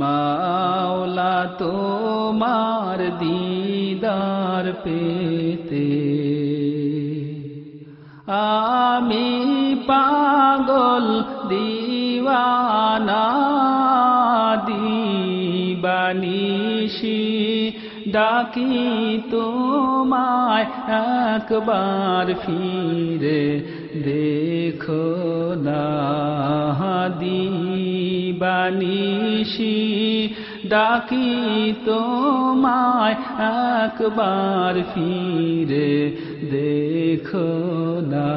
মাওলা তোমার দিদার পেতে। আমি পাগল দিওয়ানা দিবানিশি ডাকি তোমায় একবার ফিরে দেখো। দিবানিশি ডাকি তোমায় একবার ফিরে, দেখো না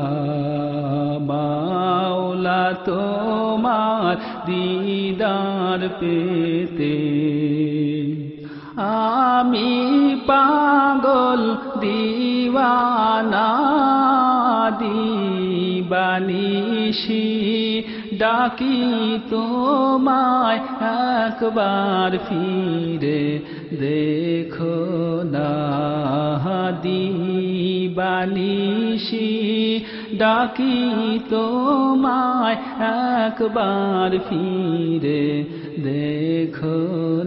মাওলা তোমার দিদার পেতে। আমি পাগল দিওয়ানা দিবানিশি ডাকি তোমায় একবার ফিরে, দেখো না দিবানিশি ডাকি তোমায় একবার ফিরে, দেখো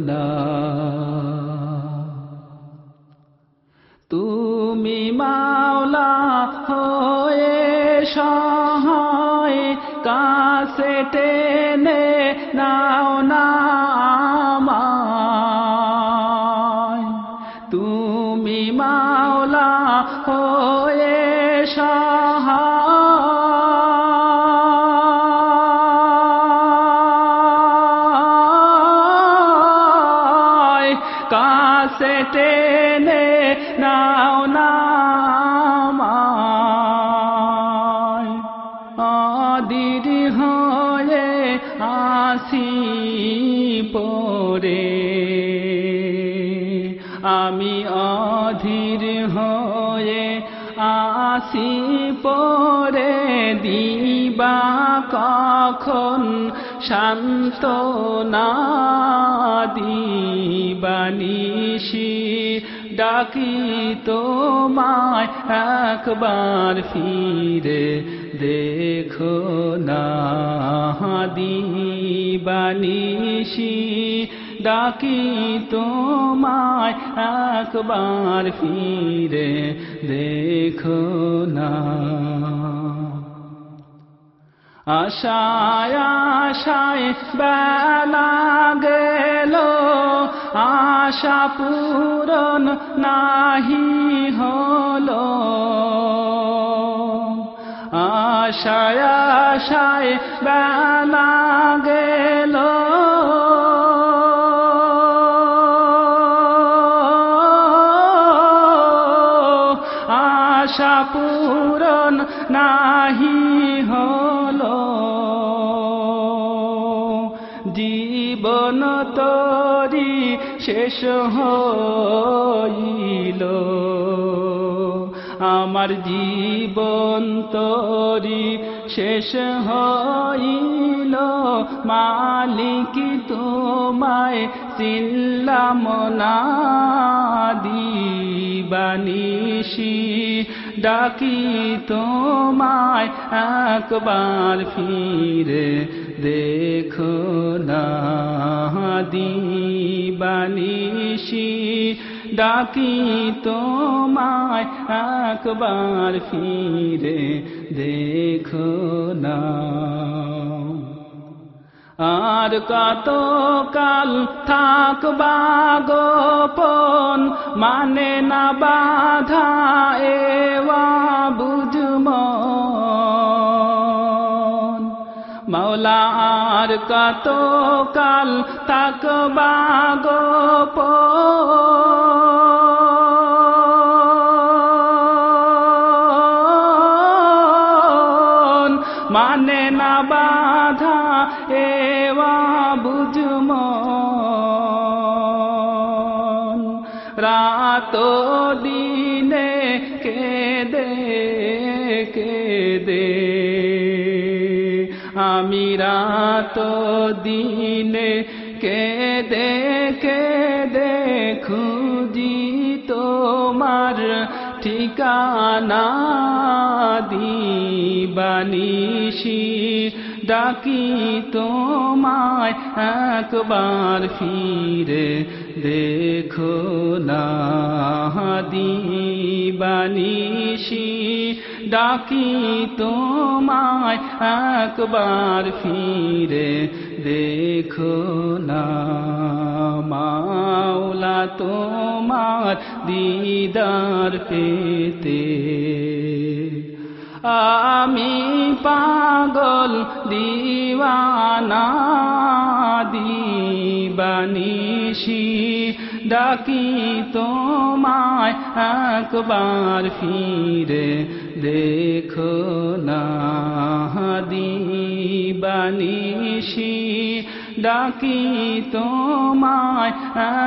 না। তুমি মাওলা হয়ে সহায় কাছে টেনে নাও না আমায়। তুমি মাওলা হয়ে সহায় কাছে টেনে নাও না পরে আমি অধীর হয়ে আসি পরে দিবা কখন? শান্ত না দিবানিশি ডাকি তোমায় একবার ফিরে। দেখো না দিবানিশি ডাকি তোমায় একবার ফিরে, দেখো না। আশায় আশায় বেলা গেল, আশা পূরণ নাহি হলো। আশায় আশায় বেলা গেল পূরণ নাহি হল। জীবন তরি শেষ হইল। আমার জীবন তরি শেষ হইল। মালিক তোমায় চিনলাম না। দিবানিশি ডাকি তোমায় একবার ফিরে দেখো না দিবানিশি। ডাকি তোমায় একবার ফিরে দেখো না আর কত কাল থাকবা গোপন মানে না বাধা এওয়া বুঝম মৌলা আর কত কাল থাকবা গোপন মানে না বাধা এওয়া বুঝম রাত দিনে কেদে কেদে আমি রাত দিনে কেদে কেদে খুঁজি তোমার ঠিকানা দিবানিশি, ডাকি তোমায় একবার ফিরে। দেখো না দিবানিশি, ডাকি তোমায় একবার ফিরে। দেখো না তোমার দিদার পেতে। আমি পাগল দিওয়ানা দিবানিশি ডাকি তোমায় একবার ফিরে দেখো না দিবানিশি। ডাকি তোমায়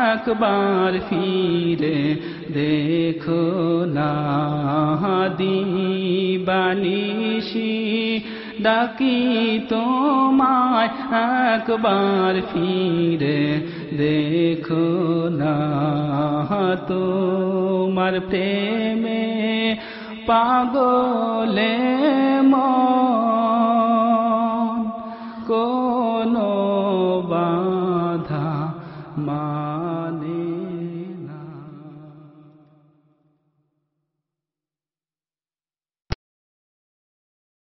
একবার ফিরে। দেখো না দিবানিশি ডাকি তোমায় একবার ফিরে। দেখো না তোমার প্রেমে পাগলে মন। কোনো आत्मा